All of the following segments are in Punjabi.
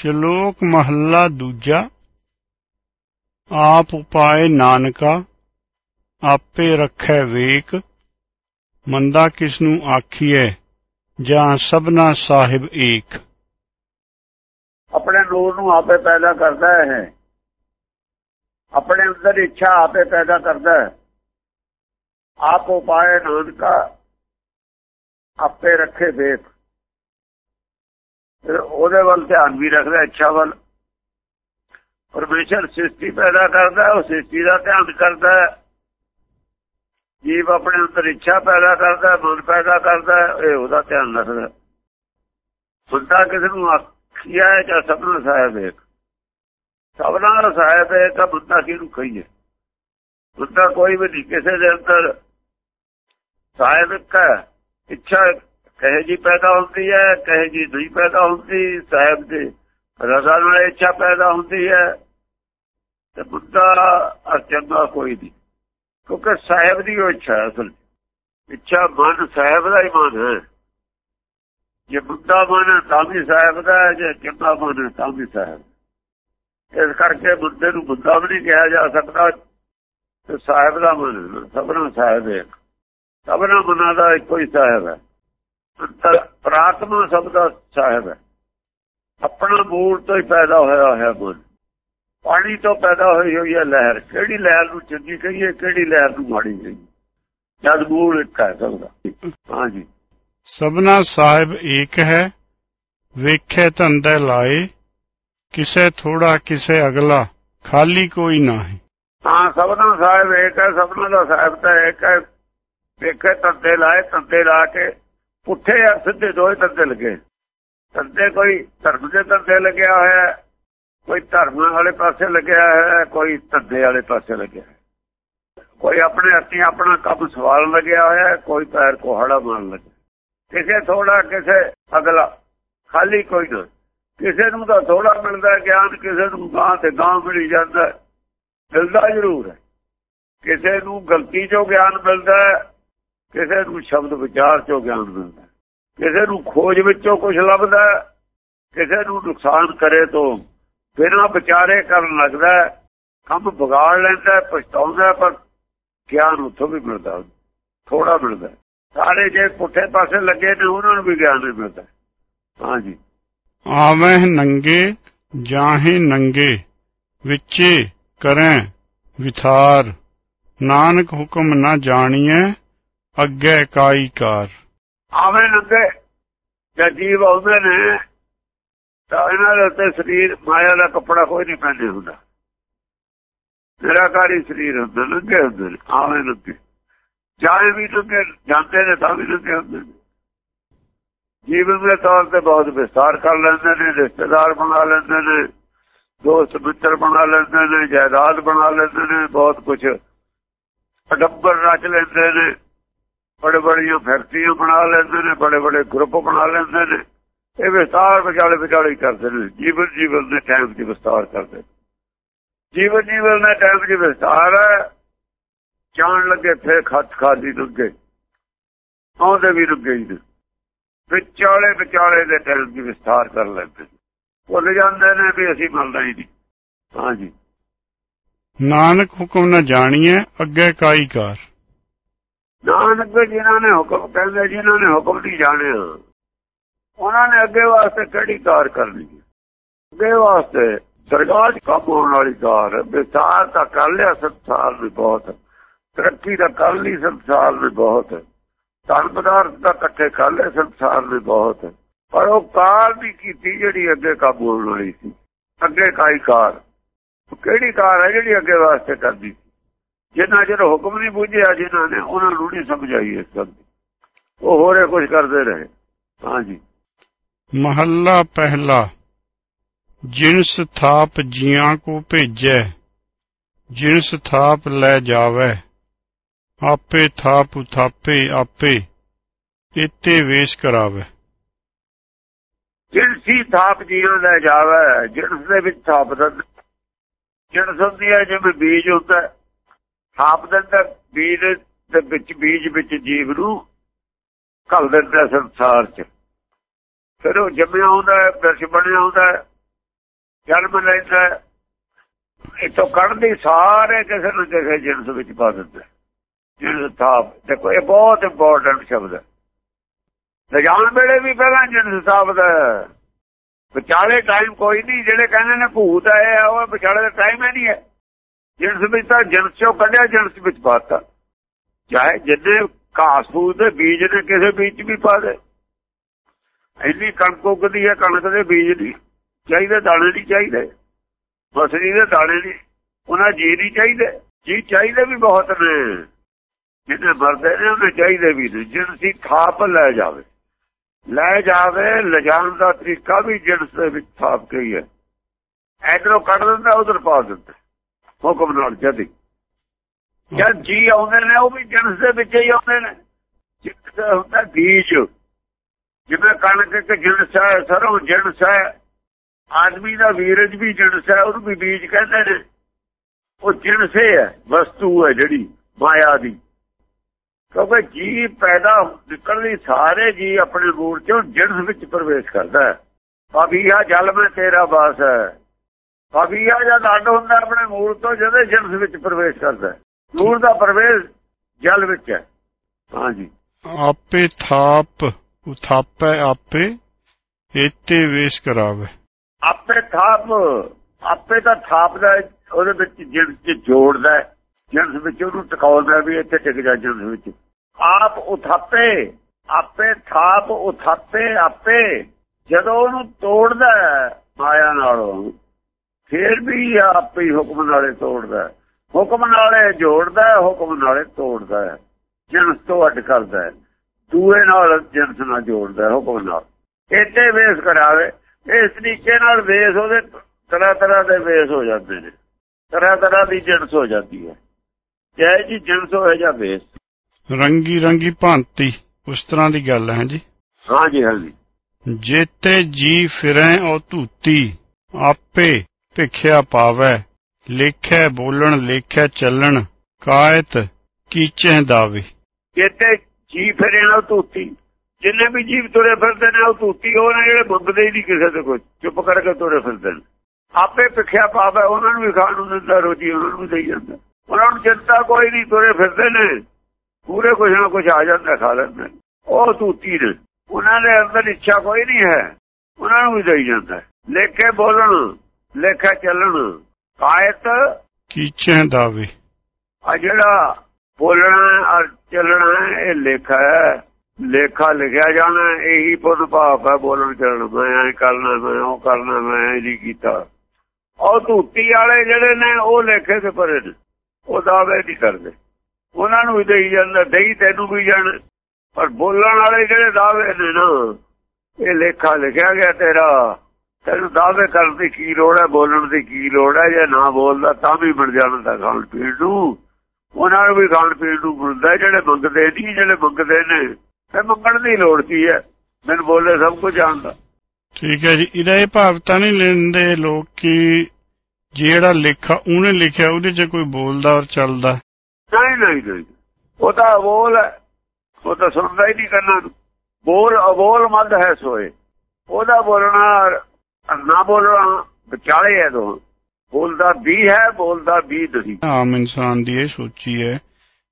ਸ਼ਲੋਕ ਮਹੱਲਾ ਦੂਜਾ। ਆਪ ਉਪਾਏ ਨਾਨਕਾ, ਆਪੇ ਰੱਖੈ ਵੇਕ। ਮੰਦਾ ਕਿਸ ਨੂੰ ਆਖੀਐ, ਜਾਂ ਸਭਨਾ ਸਾਹਿਬ ਏਕ। ਆਪਣੇ ਨੂਰ ਨੂੰ ਆਪੇ ਪੈਦਾ ਕਰਦਾ ਹੈ। ਆਪਣੇ ਅੰਦਰ ਇੱਛਾ ਆਪੇ ਪੈਦਾ ਕਰਦਾ ਹੈ। ਆਪ ਉਪਾਏ ਨਾਨਕਾ, ਆਪੇ ਰੱਖੇ ਵੇਖ ਫਿਰ ਉਹਦੇ ਵੱਲ ਧਿਆਨ ਵੀ ਰੱਖਦਾ ਇੱਛਾ ਵੱਲ। ਪਰਮੇਸ਼ਰ ਸ੍ਰਿਸ਼ਟੀ ਪੈਦਾ ਕਰਦਾ ਉਹ ਸ੍ਰਿਸ਼ਟੀ ਦਾ ਧਿਆਨ ਕਰਦਾ। ਜੀਵ ਆਪਣੇ ਅੰਦਰ ਇੱਛਾ ਪੈਦਾ ਕਰਦਾ ਮਨ ਪੈਦਾ ਕਰਦਾ ਇਹ ਉਹਦਾ ਧਿਆਨ ਰੱਖਦਾ। ਹੈ। ਕਿਸੇ ਨੂੰ ਆਖਿਆ ਜਾਂ ਸਭਨਾ ਸਾਹਿਬ ਇੱਕ ਸਭਨਾ ਸਾਹਿਬ ਇੱਕ ਆ, ਬੰਦਾ ਕਿਹਨੂੰ ਕਹੀਏ? ਬੰਦਾ ਕੋਈ ਵੀ ਨਹੀਂ ਕਿਸੇ ਦੇ ਅੰਦਰ ਸਾਹਿਬ ਇੱਕ ਇੱਛਾ ਕਹੇ ਜੀ ਪੈਦਾ ਹੁੰਦੀ ਹੈ ਕਹੇ ਜੀ ਨਹੀਂ ਪੈਦਾ ਹੁੰਦੀ ਸਾਹਿਬ ਦੇ ਰਜ਼ਾ ਨਾਲ ਇੱਛਾ ਪੈਦਾ ਹੁੰਦੀ ਹੈ। ਤੇ ਬੁੱਧਾ ਅਚੰਗਾ ਕੋਈ ਨਹੀਂ ਕਿਉਂਕਿ ਸਾਹਿਬ ਦੀ ਉਹ ਇੱਛਾ ਅਸਲ ਚ। ਇੱਛਾ ਮਨ ਸਾਹਿਬ ਦਾ ਹੀ ਮਨ ਹੈ। ਜੇ ਬੁੱਧਾ ਮਨ ਤਾਂ ਵੀ ਸਾਹਿਬ ਦਾ ਜੇ ਚੰਗਾ ਮਨ ਹੈ ਤਾਂ ਵੀ ਸਾਹਿਬ ਇਸ ਕਰਕੇ ਬੁੱਧੇ ਨੂੰ ਬੁੱਧਾ ਵੀ ਨਹੀਂ ਕਿਹਾ ਜਾ ਸਕਦਾ। ਤੇ ਸਾਹਿਬ ਦਾ ਮਨ ਹੈ, ਸਭਨਾ ਸਾਹਿਬ ਹੈ ਸਭਨਾ ਮਨਾਂ ਦਾ ਇੱਕੋ ਹੀ ਸਾਹਿਬ ਹੈ। ਪ੍ਰਾਤਮਾ ਸਭ ਦਾ ਸਾਹਿਬ ਹੈ। ਆਪਣਾ ਮੂਲ ਤੋਂ ਹੀ ਪੈਦਾ ਹੋਇਆ ਹੈ ਮਨ ਪਾਣੀ ਤੋਂ ਪੈਦਾ ਹੋਈ ਹੋਈ ਹੈ ਲਹਿਰ। ਕਿਹੜੀ ਲਹਿਰ ਨੂੰ ਚੰਗੀ ਕਹੀਏ ਕਿਹੜੀ ਲਹਿਰ ਨੂੰ ਮਾੜੀ ਕਹੀਏ। ਜਦ ਮੂਲ ਇੱਕ ਹੈ ਸਭ ਦਾ ਹਾਂਜੀ। ਸਭਨਾ ਸਾਹਿਬ ਏਕ ਹੈ ਵੇਖੇ ਧੰਦੇ ਲਾਏ ਕਿਸੇ ਥੋੜਾ ਕਿਸੇ ਅਗਲਾ ਖਾਲੀ ਕੋਈ ਨਾਹੀਂ। ਹਾਂ ਸਭਨਾ ਸਾਹਿਬ ਇੱਕ ਹੈ ਸਭਨਾ ਦਾ ਸਾਹਿਬ ਤਾਂ ਇੱਕ ਹੈ। ਵੇਖੇ ਤੰਦੇ ਲਾਏ ਤੰਦੇ ਲਾ ਕੇ ਪੁੱਠੇ ਆ ਸਿੱਧੇ ਦੋਏ ਤੰਦੇ ਲੱਗੇ। ਤੰਦੇ ਕੋਈ ਧਰਮ ਦੇ ਤੰਦੇ ਲੱਗਿਆ ਹੋਇਆ ਕੋਈ ਧਰਮ ਵਾਲੇ ਪਾਸੇ ਲੱਗਿਆ ਹੈ ਕੋਈ ਧੰਦੇ ਵਾਲੇ ਪਾਸੇ ਲੱਗਿਆ ਹੈ। ਕੋਈ ਆਪਣੇ ਹੱਥੀਂ ਆਪਣਾ ਕੰਮ ਸਵਾਲ ਲੱਗਿਆ ਹੋਇਆ ਹੈ, ਕੋਈ ਪੈਰ ਕੋਹੜਾ ਮਾਰਨ ਲੱਗਿਆ। ਕਿਸੇ ਥੋੜਾ ਕਿਸੇ ਅਗਲਾ ਖਾਲੀ ਕੋਈ ਨਾ। ਕਿਸੇ ਨੂੰ ਤਾਂ ਥੋੜਾ ਮਿਲਦਾ ਗਿਆਨ ਕਿਸੇ ਨੂੰ ਗਾਂ ਤੇ ਗਾਂ ਮਿਲੀ ਜਾਂਦਾ ਮਿਲਦਾ ਜ਼ਰੂਰ ਹੈ। ਕਿਸੇ ਨੂੰ ਗਲਤੀ ਚੋਂ ਗਿਆਨ ਮਿਲਦਾ ਕਿਸੇ ਨੂੰ ਸ਼ਬਦ ਵਿਚਾਰ ਚੋਂ ਗਿਆਨ ਮਿਲਦਾ ਕਿਸੇ ਨੂੰ ਖੋਜ ਵਿੱਚੋਂ ਕੁਝ ਲੱਭਦਾ ਕਿਸੇ ਨੂੰ ਨੁਕਸਾਨ ਕਰੇ ਤੋਂ ਬਿਨਾਂ ਵਿਚਾਰੇ ਕਰਨ ਲੱਗਦਾ ਕੰਮ ਵਿਗਾੜ ਲੈਂਦਾ ਹੈ, ਪਛਤਾਉਂਦਾ ਪਰ ਗਿਆਨ ਉੱਥੋਂ ਵੀ ਮਿਲਦਾ ਥੋੜਾ ਮਿਲਦਾ ਸਾਰੇ ਜੇ ਪੁੱਠੇ ਪਾਸੇ ਲੱਗੇ ਨੇ ਉਹਨਾਂ ਨੂੰ ਵੀ ਗਿਆਨ ਨਹੀਂ ਮਿਲਦਾ ਹਾਂਜੀ ਆਵਹਿ ਨੰਗੇ ਜਾਹੇ ਨੰਗੇ ਵਿੱਚੇ ਕਰੈ ਵਿਥਾਰ। ਨਾਨਕ ਹੁਕਮ ਨਾ ਜਾਣੀਐ ਅੱਗੇ ਕਾਈ ਆਵੇਂ ਨੰਗੇ ਜਦ ਜੀਵ ਆਉਂਦੇ ਨੇ, ਤਾਂ ਇਹਨਾਂ ਦੇ ਉੱਤੇ ਸਰੀਰ, ਮਾਇਆ ਦਾ ਕੱਪੜਾ ਕੋਈ ਨਹੀਂ ਪਹਿਨੇ ਹੁੰਦਾ। ਨਿਰਾਕਾਰੀ ਸਰੀਰ ਹੁੰਦਾ ਨੰਗੇ ਹੁੰਦੇ ਆਵੇਂ ਨੰਗੇ ਜਾਏ ਵੀ ਨੰਗੇ ਜਾਂਦੇ ਨੇ ਤਾਂ ਵੀ ਨੰਗੇ ਹੁੰਦੇ ਨੇ। ਜੀਵਨ ਦੇ ਤੌਰ ਤੇ ਬਹੁਤ ਵਿਸਤਾਰ ਕਰ ਲੈਂਦੇ ਨੇ, ਰਿਸ਼ਤੇਦਾਰ ਬਣਾ ਲੈਂਦੇ ਨੇ, ਦੋਸਤ ਮਿੱਤਰ ਬਣਾ ਲੈਂਦੇ ਨੇ, ਜਾਇਦਾਦ ਬਣਾ ਲੈਂਦੇ ਨੇ, ਬਹੁਤ ਕੁਝ ਅਡੱਬਰ ਰਚ ਲੈਂਦੇ ਨੇ। ਬੜੇ ਬੜੀਆਂ ਫੈਕਟਰੀਆਂ ਬਣਾ ਲੈਂਦੇ ਨੇ, ਬੜੇ ਬੜੇ ਗਰੁੱਪ ਬਣਾ ਲੈਂਦੇ ਨੇ। ਇਹ ਵਿਸਤਾਰ ਵਿਚਾਲੇ ਵਿਚਾਲੇ ਕਰਦੇ ਨੇ। ਜੀਵਨ ਜੀਵਨ ਦੇ ਟਾਈਮ 'ਚ ਵਿਸਤਾਰ ਕਰਦੇ ਜੀਵਨ ਜੀਵਨ ਦੇ ਟਾਈਮ 'ਚ ਵਿਸਤਾਰ ਹੈ। ਜਾਣ ਲੱਗੇ ਫੇਰ ਖੱਤ ਖਾਲੀ ਲੱਗੇ ਆਉਂਦੇ ਵੀ ਲੱਗੇ ਹੀ ਵਿਚਾਲੇ ਵਿਚਾਲੇ ਦੇ ਟਾਈਮ ਦੀ ਵਿਸਤਾਰ ਕਰ ਲੈਂਦੇ ਨੇ। ਭੁੱਲ ਜਾਂਦੇ ਨੇ ਵੀ ਅਸੀਂ ਮੰਨਦਾ ਹੀ ਨਹੀਂ। ਹਾਂਜੀ। ਨਾਨਕ ਹੁਕਮ ਨਾ ਜਾਣੀਐ, ਅੱਗੇ ਕਾਈ ਕਾਰ। ਨਾਨਕ ਜਿਨ੍ਹਾਂ ਨੇ ਹੁਕਮ ਕਹਿੰਦੇ, ਜਿਨ੍ਹਾਂ ਨੇ ਹੁਕਮ ਨਹੀਂ ਜਾਣਿਆ, ਉਹਨਾਂ ਨੇ ਅੱਗੇ ਵਾਸਤੇ ਕਿਹੜੀ ਕਾਰ ਕਰਨੀ ਅੱਗੇ ਵਾਸਤੇ ਸਰਕਾਰ ਕਾਬੂ ਹੋਣ ਵਾਲੀ ਕਾਰ ਵਿਸਾਰ ਵਿਸਤਾਰ ਤਾਂ ਕਰ ਲਿਆ, ਸੰਸਾਰ ਵੀ ਬਹੁਤ ਤਰੱਕੀ ਦਾ ਕਰ ਲਈ, ਸੰਸਾਰ ਵੀ ਬਹੁਤ ਧਨ ਪਦਾਰਥ ਦਾ ਇਕੱਠੇ ਕਰ ਲਏ, ਸੰਸਾਰ ਵੀ ਬਹੁਤ ਪਰ ਉਹ ਕਾਰ ਵੀ ਕੀਤੀ ਜਿਹੜੀ ਅੱਗੇ ਕਾਬੂ ਹੋਣ ਵਾਲੀ ਸੀ। ਅੱਗੇ ਕਾਈ ਕਾਰ? ਉਹ ਕਿਹੜੀ ਕਾਰ ਹੈ ਜਿਹੜੀ ਅੱਗੇ ਵਾਸਤੇ ਕਰਦੀ ਸੀ? ਜਿੰਨਾ ਚਿਰ ਹੁਕਮ ਨਹੀਂ ਬੁੱਝਿਆ ਜਿਨ੍ਹਾਂ ਨੇ ਉਹਨਾਂ ਨੂੰ ਨਹੀਂ ਸਮਝ ਆਈ ਇਸ ਗੱਲ ਦੀ। ਉਹ ਹੋਰੇ ਕੁਝ ਕਰਦੇ ਰਹੇ। ਹਾਂਜੀ। ਮਹੱਲਾ ਪਹਿਲਾ। ਜਿਨਸ ਥਾਪ ਜੀਆਂ ਕੋ ਭੇਜੈ ਜਿਨਸ ਥਾਪ ਲੈ ਜਾਵੈ ਆਪੇ ਥਾਪ ਉਥਾਪੇ ਆਪੇ ਇਤੇ ਵੇਸ਼ ਕਰਾਵੈ। ਜਿਣਸੀ ਥਾਪ ਜੀਆਂ ਲੈ ਜਾਵੇ ਜਿਣਸ ਦੇ ਵਿੱਚ ਥਾਪ ਦਿੰਦਾ। ਜਿਣਸ ਹੁੰਦੀ ਹੈ ਜਿਵੇਂ ਬੀਜ ਹੁੰਦਾ ਹੈ। ਥਾਪ ਦਿੰਦਾ ਬੀਜ ਦੇ ਵਿੱਚ, ਬੀਜ ਵਿੱਚ ਜੀਵ ਨੂੰ ਘਲ ਦਿੰਦਾ ਸੰਸਾਰ 'ਚ। ਫਿਰ ਉਹ ਜੰਮਿਆ ਹੁੰਦਾ ਹੈ ਬਿਰਛ ਬਣਿਆ ਹੁੰਦਾ ਹੈ, ਜਨਮ ਲੈਂਦਾ ਇਤੋਂ ਕੱਢਦੀ ਸਾਰੇ ਕਿਸੇ ਨੂੰ ਕਿਸੇ ਜਿਨਸ ਵਿੱਚ ਪਾ ਦਿੰਦਾ ਜਿਨਸ ਥਾਪ। ਦੇਖੋ, ਇਹ ਬਹੁਤ ਇੰਪੋਰਟੈਂਟ ਸ਼ਬਦ ਹੈ। ਲਜਾਣ ਵੇਲੇ ਵੀ ਪਹਿਲਾਂ ਜਿਨਸ ਥਾਪ ਦਾ ਵਿਚਾਲੇ ਟਾਈਮ ਕੋਈ ਨਹੀਂ, ਜਿਹੜੇ ਕਹਿੰਦੇ ਨੇ ਭੂਤ ਆਏ ਆ, ਉਹ ਵਿਚਾਲੇ ਦਾ ਟਾਈਮ ਹੀ ਨਹੀਂ ਹੈ। ਜਿੰਸ ਵਿੱਚ ਤਾਂ ਜਿੰਸ ਚੋਂ ਕੱਢਿਆ ਜਿੰਸ ਵਿੱਚ ਪਾਤਾ। ਚਾਹੇ ਜਿੰਨੇ ਘਾਸ ਫੂਸ ਦੇ ਬੀਜ ਨੇ, ਕਿਸੇ ਬੀਜ ਵੀ ਪਾ ਦੇ। ਇੰਨੀ ਕਣਕ ਉਗਦੀ ਹੈ, ਕਣਕ ਦੇ ਬੀਜ ਨਹੀਂ ਚਾਹੀਦੇ ਦਾਣੇ ਨਹੀਂ ਚਾਹੀਦੇ। ਮਸਰੀ ਦੇ ਦਾਣੇ ਨਹੀਂ। ਉਹਨਾਂ ਜੀ ਨਹੀਂ ਚਾਹੀਦੇ। ਜੀ ਚਾਹੀਦੇ ਵੀ ਬਹੁਤ ਨੇ। ਜਿਹਨੇ ਮਰਦੇ ਨੇ ਉਹਨੇ ਚਾਹੀਦੇ ਵੀ ਨੇ। ਜਿੰਸੀ ਥਾਪ ਲੈ ਜਾਵੇ। ਲੈ ਜਾਵੇ, ਲਿਜਾਣ ਦਾ ਤਰੀਕਾ ਵੀ ਜਿੰਸ ਦੇ ਵਿੱਚ ਥਾਪ ਕੇ ਹੀ ਹੈ। ਇਧਰੋਂ ਕੱਢ ਦਿੰਦਾ, ਉਧਰ ਪਾ ਦਿੰਦਾ। ਹੁਕਮ ਨਾਲ ਜਦੀ। ਜਦ ਜੀ ਆਉਂਦੇ ਨੇ, ਉਹ ਵੀ ਜਿੰਸ ਦੇ ਵਿੱਚ ਹੀ ਆਉਂਦੇ ਨੇ। ਜਿੰਸ ਹੁੰਦਾ ਬੀਜ। ਜਿਵੇਂ ਕਣਕ ਇੱਕ ਜਿੰਸ ਹੈ, ਸਰੋਂ ਜਿੰਸ ਹੈ। ਆਦਮੀ ਦਾ ਵੀਰਜ ਵੀ ਜਿੰਸ ਹੈ, ਉਹਨੂੰ ਵੀ ਬੀਜ ਕਹਿੰਦੇ ਨੇ। ਉਹ ਜਿੰਸੇ ਹੈ, ਵਸਤੂ ਹੈ ਜਿਹੜੀ, ਮਾਇਆ ਦੀ। ਕਿਉਂਕਿ ਜੀ ਪੈਦਾ ਨਿਕਲਦੀ ਸਾਰੇ ਜੀ ਆਪਣੇ ਮੂਲ ਚੋਂ ਜਿਣਸ ਵਿੱਚ ਪ੍ਰਵੇਸ਼ ਕਰਦਾ ਹੈ। ਪਾਬੀਆ ਜਲ ਮੈਂ ਤੇਰਾ ਵਾਸ ਹੈ। ਪਾਬੀਆ ਜਦ ਅੱਡ ਹੁੰਦਾ ਆਪਣੇ ਮੂਲ ਤੋਂ ਜਦੇ ਜਿੰਸ ਵਿੱਚ ਪ੍ਰਵੇਸ਼ ਕਰਦਾ ਮੂਲ ਦਾ ਪ੍ਰਵੇਸ਼ ਜਲ ਵਿੱਚ ਹੈ। ਹਾਂਜੀ। ਆਪੇ ਥਾਪ ਉਥਾਪੈ ਆਪੇ ਏਤੇ ਵੇਸ਼ ਕਰਾਵੇ। ਆਪੇ ਥਾਪ ਆਪੇ ਦਾ ਉਹਦੇ ਵਿੱਚ ਜਿੰਸ ਚ ਜੋੜਦਾ ਹੈ ਜਿੰਸ ਵਿੱਚ ਉਹਨੂੰ ਟਿਕਾਉਂਦਾ ਵੀ ਇੱਥੇ ਟਿਕ ਜਾ ਜਿੰਸ ਵਿੱਚ। ਆਪ ਉਥਾਪੇ ਆਪੇ ਥਾਪ ਉਥਾਪੇ ਆਪੇ ਜਦੋਂ ਉਹਨੂੰ ਤੋੜਦਾ ਮਾਇਆ ਨਾਲੋਂ ਫੇਰ ਵੀ ਆਪੇ ਹੀ ਹੁਕਮ ਨਾਲੇ ਤੋੜਦਾ ਹੁਕਮ ਨਾਲੇ ਜੋੜਦਾ ਹੁਕਮ ਨਾਲੇ ਤੋੜਦਾ ਜਿੰਸ ਤੋਂ ਅੱਡ ਕਰਦਾ ਦੂਏ ਨਾਲ ਜਿੰਸ ਨਾਲ ਜੋੜਦਾ ਹੁਕਮ ਨਾਲ। ਇੱਥੇ ਵੇਸ ਕਰਾਵੇ ਇਸ ਤਰੀਕੇ ਨਾਲ ਵੇਸ ਉਹਦੇ ਤਰ੍ਹਾਂ ਤਰ੍ਹਾਂ ਦੇ ਵੇਸ ਹੋ ਜਾਂਦੇ ਨੇ। ਤਰ੍ਹਾਂ ਤਰ੍ਹਾਂ ਦੀ ਜਿੰਸ ਹੋ ਜਾਂਦੀ ਹੈ। ਜੈ ਜੀ ਜਿੰਸ ਹੋਏ ਜਾਂ ਵੇਸ। ਰੰਗੀ ਰੰਗੀ ਭਾਂਤੀ ਉਸ ਤਰ੍ਹਾਂ ਦੀ ਗੱਲ ਹੈ ਜੀ। ਹਾਂਜੀ ਹਾਂਜੀ। ਜੇਤੇ ਜੀ ਫਿਰੈ ਉਹ ਧੂਤੀ ਆਪੇ ਭਿਖਿਆ ਪਾਵੈ, ਲੇਖੈ ਬੋਲਣ, ਲੇਖੈ ਚੱਲਣ, ਕਾਇਤ ਕੀਚੇ ਦਾਵੇ। ਜੇਤੇ ਜੀ ਫਿਰੇ ਨਾ ਧੂਤੀ, ਜਿੰਨੇ ਵੀ ਜੀਵ ਤੁਰੇ ਫਿਰਦੇ ਨੇ ਉਹ ਧੂਤੀ ਉਹ ਜਿਹੜੇ ਮੰਗਦੇ ਹੀ ਨਹੀਂ ਕਿਸੇ ਦੇ ਕੋਈ ਚੁੱਪ ਕਰਕੇ ਤੁਰੇ ਫਿਰਦੇ ਨੇ। ਆਪੇ ਭਿਖਿਆ ਪਾਵੈ, ਉਹਨਾਂ ਨੂੰ ਵੀ ਖਾਣ ਨੂੰ ਦਿੰਦਾ ਰੋਟੀ ਉਹਨਾਂ ਨੂੰ ਦੇਈ ਜਾਂਦਾ। ਉਹਨਾਂ ਨੂੰ ਚਿੰਤਾ ਕੋਈ ਨਹੀਂ, ਤੁਰੇ ਫਿਰਦੇ ਨੇ। ਪੂਰੇ ਕੁਝ ਨਾ ਕੁਝ ਆ ਜਾਂਦਾ, ਖਾ ਲੈਂਦੇ ਉਹ ਧੂਤੀ ਨੇ। ਉਹਨਾਂ ਦੇ ਅੰਦਰ ਇੱਛਾ ਕੋਈ ਨਹੀਂ ਹੈ, ਉਹਨਾਂ ਨੂੰ ਵੀ ਦੇਈ ਜਾਂਦਾ। ਲੇਖੇ ਬੋਲਣ ਲੇਖਾ ਚੱਲਣ। ਕਾਇਤ ਕੀਚੇ ਦਾਵੇ। ਆ ਜਿਹੜਾ ਬੋਲਣਾ ਔਰ ਚੱਲਣਾ ਇਹ ਲੇਖਾ ਹੈ। ਲੇਖਾ ਲਿਖਿਆ ਜਾਣਾ ਇਹੀ ਪੁੱਤ ਭਾਵ ਹੈ ਬੋਲਣ ਚੱਲਣ। ਮੈਂ ਐ ਕਰਨਾ ਮੈਂ ਉਹ ਕਰਨਾ ਮੈਂ ਇਹ ਨਹੀਂ ਕੀਤਾ। ਉਹ ਧੂਤੀ ਵਾਲੇ ਜਿਹੜੇ ਨੇ ਉਹ ਲੇਖੇ ਤੇ ਪਰੇ ਨੇ। ਉਹ ਦਾਅਵੇ ਨਹੀਂ ਕਰਦੇ। ਉਹਨਾਂ ਨੂੰ ਵੀ ਦੇਈ ਜਾਂਦਾ ਦੇਈ ਤੈਨੂੰ ਵੀ ਜਾਣ। ਪਰ ਬੋਲਣ ਵਾਲੇ ਜਿਹੜੇ ਦਾਅਵੇ ਨੇ ਨਾ ਇਹ ਲੇਖਾ ਲਿਖਿਆ ਗਿਆ ਤੇਰਾ। ਤੈਨੂੰ ਦਾਅਵੇ ਕਰਨ ਦੀ ਕੀ ਲੋੜ ਹੈ ਬੋਲਣ ਦੀ ਕੀ ਲੋੜ ਹੈ ਜੇ ਨਾ ਬੋਲਦਾ ਤਾਂ ਵੀ ਬਣ ਜਾਣਾ ਤਾਂ ਖਾਣ ਪੀਣ ਨੂੰ। ਉਹਨਾਂ ਨੂੰ ਵੀ ਖਾਣ ਪੀਣ ਨੂੰ ਮਿਲਦਾ ਜਿਹੜੇ ਮੰਗਦੇ ਨਹੀਂ ਜਿਹੜੇ ਮੰਗਦੇ ਨੇ ਤੇ ਮੰਗਣ ਦੀ ਲੋੜ ਕੀ ਹੈ? ਮੈਨੂੰ ਬੋਲੇ ਸਭ ਕੁਝ ਜਾਣਦਾ। ਠੀਕ ਹੈ ਜੀ ਇਹਦਾ ਇਹ ਭਾਵ ਤਾਂ ਨਹੀਂ ਲੈਂਦੇ ਲੋਕ ਕਿ ਜਿਹੜਾ ਲੇਖਾ ਉਹਨੇ ਲਿਖਿਆ ਉਹਦੇ 'ਚ ਕੋਈ ਬੋਲਦਾ ਔਰ ਚੱਲਦਾ। ਨਹੀਂ ਨਹੀਂ ਨਹੀਂ। ਉਹ ਤਾਂ ਬੋਲ ਹੈ। ਉਹ ਤਾਂ ਸੁਣਦਾ ਹੀ ਨਹੀਂ ਕਰਨਾ ਬੋਲ ਅਬੋਲ ਮਦ ਹੈ ਸੋਏ। ਉਹਦਾ ਬੋਲਣਾ ਨਾ ਬੋਲਣਾ ਵਿਚਾਲੇ ਹੈ ਦੋ ਬੋਲਦਾ ਵੀ ਹੈ ਬੋਲਦਾ ਵੀ ਨਹੀਂ ਆਮ ਇਨਸਾਨ ਦੀ ਇਹ ਸੋਚੀ ਹੈ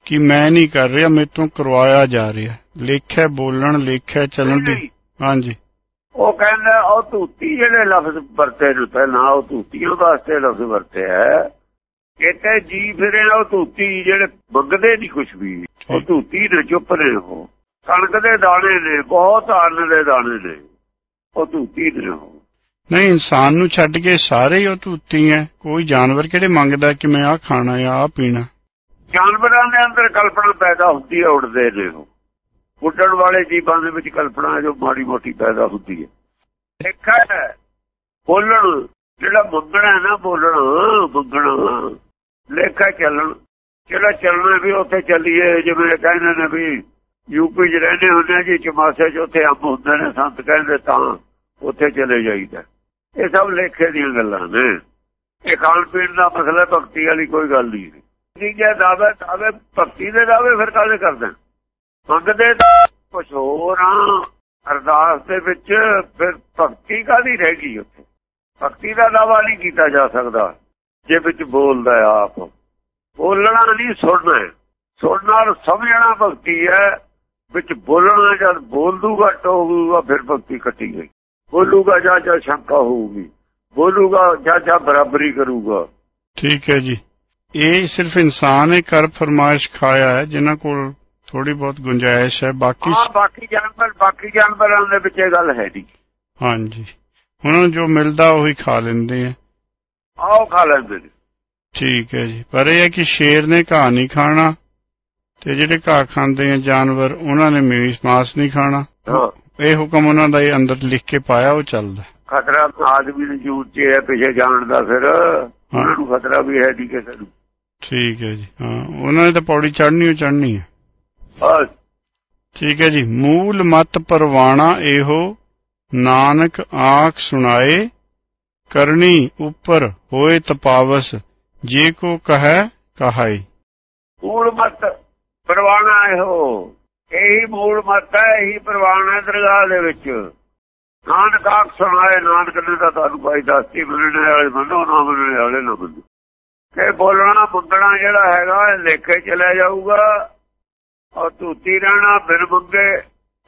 ਕਿ ਮੈਂ ਨਹੀਂ ਕਰ ਰਿਹਾ ਮੇਰੇ ਤੋਂ ਕਰਵਾਇਆ ਜਾ ਰਿਹਾ। ਲੇਖਿਆ ਬੋਲਣ ਲੇਖਿਆ ਚੱਲਣ ਦੀ ਹਾਂਜੀ। ਉਹ ਕਹਿੰਦਾ ਉਹ ਧੂਤੀ ਜਿਹੜੇ ਲਫ਼ਜ਼ ਵਰਤੇ ਨੇ ਪਹਿਲਾਂ ਉਹ ਧੂਤੀਆਂ ਵਾਸਤੇ ਲਫ਼ਜ਼ ਵਰਤੇ ਹੈ ਕਿਤੇ ਜੀ ਫਿਰੇ ਉਹ ਧੂਤੀ ਜਿਹੜੇ ਮੰਗਦੇ ਨਹੀਂ ਕੁਝ ਵੀ। ਉਹ ਧੂਤੀ ਨੇ ਚੁੱਪ ਨੇ ਉਹ। ਕਣਕ ਦੇ ਦਾਣੇ ਨੇ ਬਹੁਤ ਅੰਨ ਦੇ ਦਾਣੇ ਨੇ। ਉਹ ਧੂਤੀ ਨੇ ਉਹ। ਨਹੀਂ, ਇਨਸਾਨ ਨੂੰ ਛੱਡ ਕੇ ਸਾਰੇ ਹੀ ਉਹ ਧੂਤੀ ਹੈ। ਕੋਈ ਜਾਨਵਰ ਕਿਹੜੇ ਮੰਗਦਾ ਕਿ ਮੈਂ ਆਹ ਖਾਣਾ ਜਾਂ ਆਹ ਪੀਣਾ? ਜਾਨਵਰਾਂ ਦੇ ਅੰਦਰ ਕਲਪਨਾ ਪੈਦਾ ਹੁੰਦੀ ਹੈ ਉੱਡਦੇ ਨੇ ਉਹ। ਉੱਡਣ ਵਾਲੇ ਜੀਵਾਂ ਦੇ ਵਿੱਚ ਕਲਪਨਾ ਜੋ ਮਾੜੀ ਮੋਟੀ ਪੈਦਾ ਹੁੰਦੀ ਹੈ। ਦੇਖਾ ਬੋਲਣ। ਜਿਹੜਾ ਮੰਗਣਾ ਨਾ, ਬੋਲਣ, ਮੰਗਣਾ। ਲੇਖਾ ਚੱਲਣ। ਜਿਹੜਾ ਚੱਲਣਾ ਵੀ ਉੱਥੇ ਚੱਲੀਏ, ਜਿਵੇਂ ਕਹਿੰਦੇ ਨੇ ਵੀ ਯੂਪੀ 'ਚ ਰਹਿੰਦੇ ਹੁੰਦੇ ਜੀ, ਚਮਾਸੇ 'ਚ ਉੱਥੇ ਅੰਬ ਹੁੰਦੇ ਨੇ, ਸੰਤ ਕਹਿੰਦੇ ਤਾਂ ਉੱਥੇ ਚਲੇ ਜਾਈਦਾ। ਇਹ ਸਭ ਲੇਖੇ ਦੀਆਂ ਗੱਲਾਂ ਨੇ। ਇਹ ਖਾਣ ਪੀਣ ਦਾ ਮਸਲਾ ਭਗਤੀ ਵਾਲੀ ਕੋਈ ਗੱਲ ਨਹੀਂ। ਤੀਜਾ ਦਾਅਵੇ ਦਾਅਵੇ ਭਗਤੀ ਦੇ ਦਾਅਵੇ ਫਿਰ ਕਾਹਦੇ ਕਰਦੇ ਮੰਗਦੇ ਕੁਝ ਹੋਰ ਆ। ਅਰਦਾਸ ਦੇ ਵਿੱਚ ਫਿਰ ਭਗਤੀ ਕਾਦੀ ਰਹਿ ਗਈ ਉੱਥੇ? ਭਗਤੀ ਦਾ ਦਾਵਾ ਨਹੀਂ ਕੀਤਾ ਜਾ ਸਕਦਾ। ਜੇ ਵਿੱਚ ਬੋਲਦਾ ਆਪ। ਬੋਲਣਾ ਨਹੀਂ, ਸੁਣਨਾ ਹੈ। ਸੁਣਨਾ ਔਰ ਸਮਝਣਾ ਭਗਤੀ ਹੈ। ਵਿੱਚ ਬੋਲਣਾ ਜਦ ਬੋਲ ਦੂਗਾ ਟੋਗੂਗਾ ਫਿਰ ਭਗਤੀ ਕੱਟੀ ਗਈ। ਬੋਲੂਗਾ ਜਾਂ ਜਾਂ ਸ਼ੰਕਾ ਹੋਊਗੀ ਬੋਲੂਗਾ ਜਾਂ ਜਾਂ ਬਰਾਬਰੀ ਕਰੂਗਾ। ਠੀਕ ਹੈ ਜੀ। ਇਹ ਸਿਰਫ ਇਨਸਾਨ ਹੀ ਕਰ ਫਰਮਾਇਸ਼ ਖਾਇਆ ਹੈ ਜਿਨ੍ਹਾਂ ਕੋਲ ਥੋੜੀ ਬਹੁਤ ਗੁੰਜਾਇਸ਼ ਹੈ ਬਾਕੀ ਹਾਂ ਬਾਕੀ ਜਾਨਵਰ ਬਾਕੀ ਜਾਨਵਰਾਂ ਦੇ ਵਿੱਚ ਇਹ ਗੱਲ ਹੈ ਨਹੀਂ ਹਾਂਜੀ। ਉਹਨਾਂ ਨੂੰ ਜੋ ਮਿਲਦਾ ਉਹੀ ਖਾ ਲੈਂਦੇ ਆ। ਆਓ ਖਾ ਲੈਂਦੇ ਨੇ। ਠੀਕ ਹੈ ਜੀ। ਪਰ ਇਹ ਹੈ ਕਿ ਸ਼ੇਰ ਨੇ ਘਾਹ ਨਹੀਂ ਖਾਣਾ ਤੇ ਜਿਹੜੇ ਘਾਹ ਖਾਂਦੇ ਆ ਜਾਨਵਰ ਉਹਨਾਂ ਨੇ ਮੀਸ ਮਾਸ ਨਹੀਂ ਖਾਣਾ। ਇਹ ਹੁਕਮ ਉਹਨਾਂ ਦਾ ਇਹ ਅੰਦਰ ਲਿਖ ਕੇ ਪਾਇਆ ਉਹ ਚੱਲਦਾ। ਖਤਰਾ ਆਦਮੀ ਨੂੰ ਜੂਤ ਚ ਹੈ ਪਿਛੇ ਜਾਣ ਦਾ ਫਿਰ। ਉਹਨਾਂ ਨੂੰ ਖਤਰਾ ਵੀ ਹੈ ਨਹੀਂ ਕਿਸੇ ਨੂੰ। ਠੀਕ ਹੈ ਜੀ। ਹਾਂ ਉਹਨਾਂ ਨੇ ਤਾਂ ਪੌੜੀ ਚੜ੍ਹਨੀ ਓ ਚੜ੍ਹਨੀ ਹੈ। ਬਸ। ਠੀਕ ਹੈ ਜੀ। ਮੂਲ ਮਤ ਪਰਵਾਣਾ ਇਹੋ ਨਾਨਕ ਆਖ ਸੁਣਾਏ ਕਰਨੀ ਉੱਪਰ ਹੋਏ ਤਪਾਵਸ ਜੇ ਕੋ ਕਹੈ ਕਹਾਈ। ਮੂਲ ਮਤ ਪਰਵਾਣਾ ਇਹੋ। ਇਹੀ ਮੂਲ ਮਤ ਹੈ, ਇਹੀ ਪਰਵਾਣਾ ਹੈ ਦਰਗਾਹ ਦੇ ਵਿੱਚ। ਨਾਨਕ ਆਖ ਸੁਣਾਏ, ਨਾਨਕ ਨੇ ਤਾਂ ਤੁਹਾਨੂੰ ਭਾਈ ਦੱਸਤੀ, ਮੰਨਣੇ ਵਾਲੇ ਮੰਨੋ, ਨਾ ਮੰਨਣੇ ਵਾਲੇ ਨਾ ਮੰਨੋ। ਕਿ ਬੋਲਣਾ ਬੁੱਧਣਾ ਜਿਹੜਾ ਹੈਗਾ, ਇਹ ਲੇਖੇ ਚਲੇ ਜਾਊਗਾ। ਔਰ ਧੂਤੀ ਰਹਿਣਾ, ਬਿਨ ਮੰਗੇ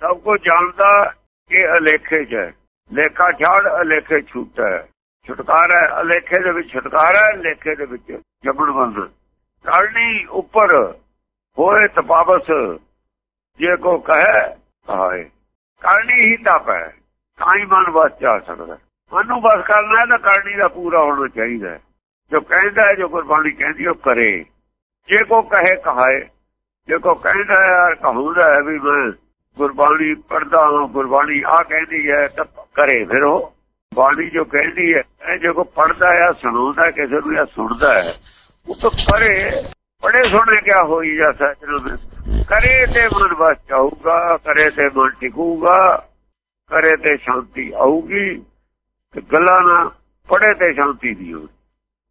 ਸਭ ਕੁਝ ਜਾਣਦਾ ਕਿ ਅਲੇਖੇ 'ਚ ਹੈ। ਲੇਖਾ ਛਾੜ ਅਲੇਖੇ ਛੂਟਾ ਹੈ। ਛੁਟਕਾਰਾ ਹੈ ਅਲੇਖੇ ਦੇ ਵਿੱਚ ਛੁਟਕਾਰਾ ਹੈ ਲੇਖੇ ਦੇ ਵਿੱਚ ਜਬੜ ਬੰਦ। ਕਰਨੀ ਉੱਪਰ, ਹੋਏ ਤਪਾਵਸ ਜੇ ਕੋ ਕਹੇ ਕਹਾਏ ਕਰਨੀ ਹੀ ਤਪ ਹੈ ਤਾਂ ਹੀ ਮਨ ਬਸ ਜਾ ਸਕਦਾ। ਮਨ ਨੂੰ ਬਸ ਕਰਨਾ ਹੈ ਤਾਂ ਕਰਨੀ ਦਾ ਪੂਰਾ ਹੋਣਾ ਚਾਹੀਦਾ ਜੋ ਕਹਿੰਦਾ ਹੈ, ਜੋ ਗੁਰਬਾਣੀ ਕਹਿੰਦੀ ਉਹ ਕਰੇ। ਜੇ ਕੋ ਕਹੇ, ਕਹਾਏ। ਜੇ ਕੋ ਕਹਿੰਦਾ ਹੈ ਯਾਰ ਕਹੂੰਦਾ ਹੈ ਵੀ ਮੈਂ ਗੁਰਬਾਣੀ ਪੜਦਾ ਹਾਂ, ਗੁਰਬਾਣੀ ਆ ਕਹਿੰਦੀ ਹੈ, ਤਾਂ ਕਰੇ ਫਿਰ ਉਹ। ਬਾਣੀ ਜੋ ਕਹਿੰਦੀ ਹੈ, ਇਹ ਜੋ ਕੋ ਪੜਦਾ ਹੈ, ਸੁਣਾਉਂਦਾ ਕਿਸੇ ਨੂੰ ਜਾਂ ਸੁਣਦਾ ਹੈ, ਉਹ ਤਾਂ ਕਰੇ। ਬੜੇ ਸੋਹਣੇ ਕਿਆ ਹੋਈ ਜਾ ਸੱਚ ਕਰੇ ਤੇ ਮਨ ਬਸ ਜਾਊਗਾ, ਕਰੇ ਤੇ ਮਨ ਟਿਕੂਗਾ, ਕਰੇ ਤੇ ਸ਼ਾਂਤੀ ਆਊਗੀ। ਤੇ ਗੱਲਾਂ ਨਾ ਪੜੇ ਤੇ ਸ਼ਾਂਤੀ ਦੀ ਹੋਵੇ।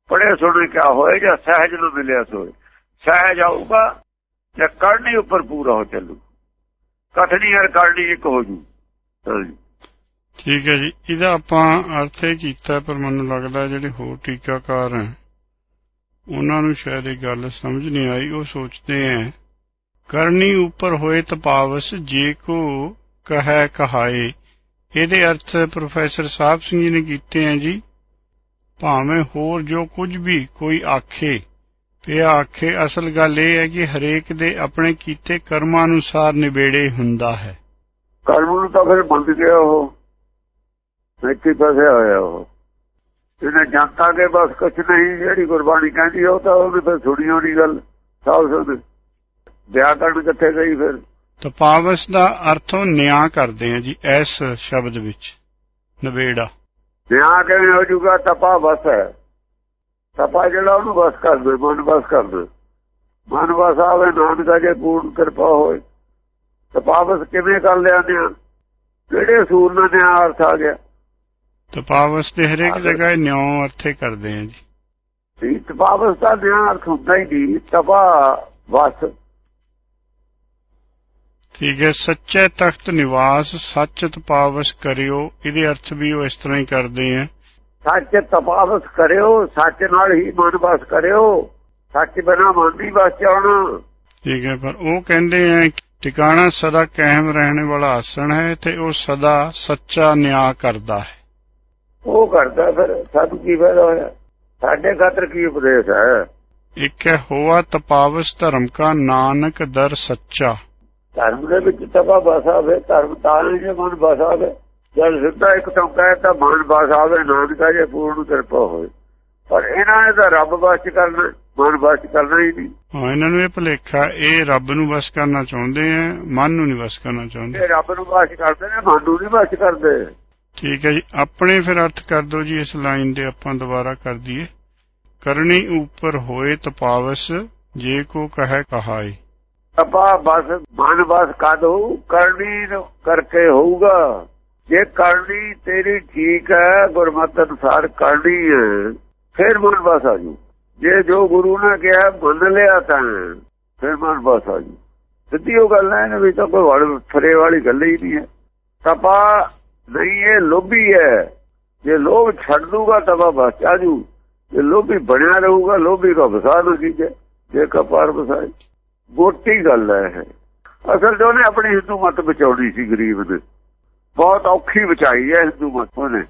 ਬੜੇ ਸੋਹਣੇ ਕਿਆ ਹੋਏ ਜਾਂ ਸਹਿਜ ਨੂੰ ਮਿਲਿਆ ਸੋਏ ਸਹਿਜ ਆਊਗਾ ਜਾਂ ਕਰਨੀ ਉੱਪਰ ਪੂਰਾ ਹੋ ਚੱਲੂ। ਕਥਨੀ ਹਰ ਕਰਨੀ ਇੱਕ ਹੋ ਜੂ। ਹਾਂਜੀ ਠੀਕ ਹੈ ਜੀ। ਇਹਦਾ ਆਪਾਂ ਅਰਥ ਇਹ ਕੀਤਾ ਪਰ ਮੈਨੂੰ ਲੱਗਦਾ ਜਿਹੜੇ ਹੋਰ ਟੀਕਾਕਾਰ ਹੈ ਉਹਨਾਂ ਨੂੰ ਸ਼ਾਇਦ ਇਹ ਗੱਲ ਸਮਝ ਨਹੀਂ ਆਈ, ਉਹ ਸੋਚਦੇ ਹੈ ਕਰਨੀ ਉੱਪਰ ਹੋਏ ਤਪਾਵਸ ਜੇ ਕੋ ਕਹੈ ਕਹਾਏ। ਇਹਦੇ ਅਰਥ ਪ੍ਰੋਫੈਸਰ ਸਾਹਿਬ ਸਿੰਘ ਜੀ ਨੇ ਕੀਤੇ ਹੈ ਜੀ, ਭਾਵੇਂ ਹੋਰ ਜੋ ਕੁਝ ਵੀ ਕੋਈ ਆਖੇ ਪਿਆ ਆਖੇ ਅਸਲ ਗੱਲ ਇਹ ਹੈ ਕਿ ਹਰੇਕ ਦੇ ਆਪਣੇ ਕੀਤੇ ਕਰਮਾਂ ਅਨੁਸਾਰ ਨਿਬੇੜੇ ਹੁੰਦਾ ਹੈ। ਕਰਮ ਨੂੰ ਤਾਂ ਫਿਰ ਬੰਦ ਗਿਆ ਉਹ। ਇੱਥੇ ਫਸਿਆ ਹੋਇਆ ਉਹ। ਇਹਨੇ ਜਨਤਾ ਦੇ ਬਸ ਕੁਛ ਨਹੀਂ ਜਿਹੜੀ ਗੁਰਬਾਣੀ ਕਹਿੰਦੀ ਉਹ ਤਾਂ ਉਹਨੇ ਫਿਰ ਸੁਣੀ ਹੋਣੀ ਗੱਲ ਸਾਹ ਸੁਣ ਵਿਆਹ ਕਰਨ ਕਿੱਥੇ ਗਈ ਫਿਰ? ਤਪਾਵਸ ਦਾ ਅਰਥ ਨਿਆਂ ਕਰਦੇ ਆ ਜੀ ਇਸ ਸ਼ਬਦ ਵਿੱਚ ਨਵੇੜਾ। ਵਿਆਹ ਕਿਵੇਂ ਹੋ ਜੂਗਾ? ਤਪਾ ਬਸ ਹੈ। ਤਪਾ ਜਿਹੜਾ ਉਹਨੂੰ ਬਸ ਕਰ ਦੇ ਮਨ ਬਸ ਕਰ ਦੇ। ਮਨ ਬਸ ਆਵੇ ਨਾਨਕਾ ਜੇ ਪੂਰਨ ਕਿਰਪਾ ਹੋਏ। ਤਪਾਵਸ ਕਿਵੇਂ ਕਰ ਲਿਆ ਨੇ ਕਿਹੜੇ ਸੂਰ ਨਾਲ ਨਿਆਂ ਅਰਥ ਆ ਗਿਆ? ਤਪਾਵਸ ਦੇ ਹਰੇਕ ਜਗ੍ਹਾ ਨਿਉ ਅਰਥੇ ਕਰਦੇ ਆ ਜੀ। ਸੀ ਤਪਾਵਸ ਦਾ ਨਿਆਂ ਅਰਥ ਹੁੰਦਾ ਹੀ ਨਹੀਂ ਤਪਾ ਬਸ ਠੀਕ ਹੈ ਸੱਚੇ ਤਖਤ ਨਿਵਾਸ ਸੱਚ ਤਪਾਵਸ ਕਰਿਓ ਇਹਦੇ ਅਰਥ ਵੀ ਉਹ ਇਸ ਤਰ੍ਹਾਂ ਹੀ ਕਰਦੇ ਆ। ਸੱਚ ਤਪਾਵਸ ਕਰਿਓ ਸੱਚ ਨਾਲ ਹੀ ਮਨ ਬਸ ਕਰਿਓ ਸੱਚ ਬਿਨਾ ਮਨ ਨਹੀਂ ਬਸ ਜਾਣਾ। ਠੀਕ ਹੈ ਪਰ ਉਹ ਕਹਿੰਦੇ ਆ ਟਿਕਾਣਾ ਸਦਾ ਕਾਇਮ ਰਹਿਣ ਵਾਲਾ ਆਸਣ ਹੈ ਤੇ ਉਹ ਸਦਾ ਸੱਚਾ ਨਿਆਂ ਕਰਦਾ ਹੈ। ਉਹ ਕਰਦਾ ਫਿਰ ਸਾਨੂੰ ਕੀ ਫਾਇਦਾ ਹੋਇਆ? ਸਾਡੇ ਖਾਤਰ ਕੀ ਉਪਦੇਸ਼ ਹੈ? ਇੱਕ ਹੈ ਹੋਆ ਤਪਾਵਸ ਧਰਮ ਕਾ ਨਾਨਕ ਦਰ ਸੱਚਾ। ਧਰਮ ਦੇ ਵਿੱਚ ਤਪਾ ਬਸ ਆਵੇ ਧਰਮ ਤਾਂ ਹੀ ਜੇ ਮਨ ਬਸ ਆਵੇ ਜਦ ਸਿੱਧਾ ਇੱਕ ਤੋਂ ਕਹੇ ਤਾਂ ਮਨ ਬਸ ਆਵੇ ਨਾਨਕਾ ਜੇ ਪੂਰਨ ਕਿਰਪਾ ਹੋਵੇ। ਪਰ ਇਹਨਾਂ ਨੇ ਤਾਂ ਰੱਬ ਬਸ ਚ ਕਰਨਾ ਮਨ ਬਸ ਚ ਕਰਨਾ ਹੀ ਨਹੀਂ। ਹਾਂ ਇਹਨਾਂ ਨੂੰ ਇਹ ਭੁਲੇਖਾ ਇਹ ਰੱਬ ਨੂੰ ਵਸ ਕਰਨਾ ਚਾਹੁੰਦੇ ਆ ਮਨ ਨੂੰ ਨਹੀਂ ਵਸ ਕਰਨਾ ਚਾਹੁੰਦੇ। ਇਹ ਰੱਬ ਨੂੰ ਬਸ ਕਰਦੇ ਨੇ ਮਨ ਨੂੰ ਨਹੀਂ ਬਸ ਕਰਦੇ। ਠੀਕ ਹੈ ਜੀ। ਆਪਣੇ ਫਿਰ ਅਰਥ ਕਰ ਦਿਓ ਜੀ, ਇਸ ਲਾਈਨ ਦੇ ਆਪਾਂ ਦੁਬਾਰਾ ਕਰ ਦਈਏ। ਕਰਨੀ ਉਪਰ ਹੋਏ ਤਪਾਵਸ ਜੇ ਕੋ ਕਹੈ ਕਹਾਈ। ਤਪਾ ਬਸ ਮਨ ਬਸ ਕਾਦੋ ਕਰਨੀ ਨੂੰ ਕਰਕੇ ਹੋਊਗਾ। ਜੇ ਕਰਨੀ ਤੇਰੀ ਠੀਕ ਹੈ, ਗੁਰਮਤਿ ਅਨੁਸਾਰ ਕਰਨੀ ਹੈ, ਫਿਰ ਮਨ ਬਸ ਆ ਜੂ। ਜੇ ਜੋ ਗੁਰੂ ਨੇ ਕਿਹਾ, ਮੰਨ ਲਿਆ ਤਾਂ, ਫਿਰ ਮਨ ਬਸ ਆ ਜੂ। ਸਿੱਧੀ ਉਹ ਗੱਲ ਹੈ ਵੀ ਤਾਂ ਕੋਈ ਵੜ ਫਰੇ ਵਾਲੀ ਗੱਲ ਹੀ ਨਹੀਂ ਹੈ। ਤਪਾ ਨਹੀਂ, ਇਹ ਲੋਭੀ ਹੈ। ਜੇ ਲੋਭ ਛੱਡ ਦੂਗਾ ਤਾਂ ਬਾਬਾ ਚਾਜੂ ਜੇ। ਲੋਭੀ ਬਣਿਆ ਰਹੂਗਾ, ਲੋਭੀ ਦਾ ਵਸਾ ਨਾ ਕੀਜੇ ਜੇ ਕਪਾਰ ਵਸਾਏ ਗੋਟੀ ਗੱਲ ਹੈ ਇਹ। ਅਸਲ ਜੋ ਨੇ ਆਪਣੀ ਹਿੰਦੂ ਮਤ ਬਚਾਉਣੀ ਸੀ ਗਰੀਬ ਨੇ ਬਹੁਤ ਔਖੀ ਬਚਾਈ ਹੈ ਹਿੰਦੂ ਮਤ ਉਹਨੇ।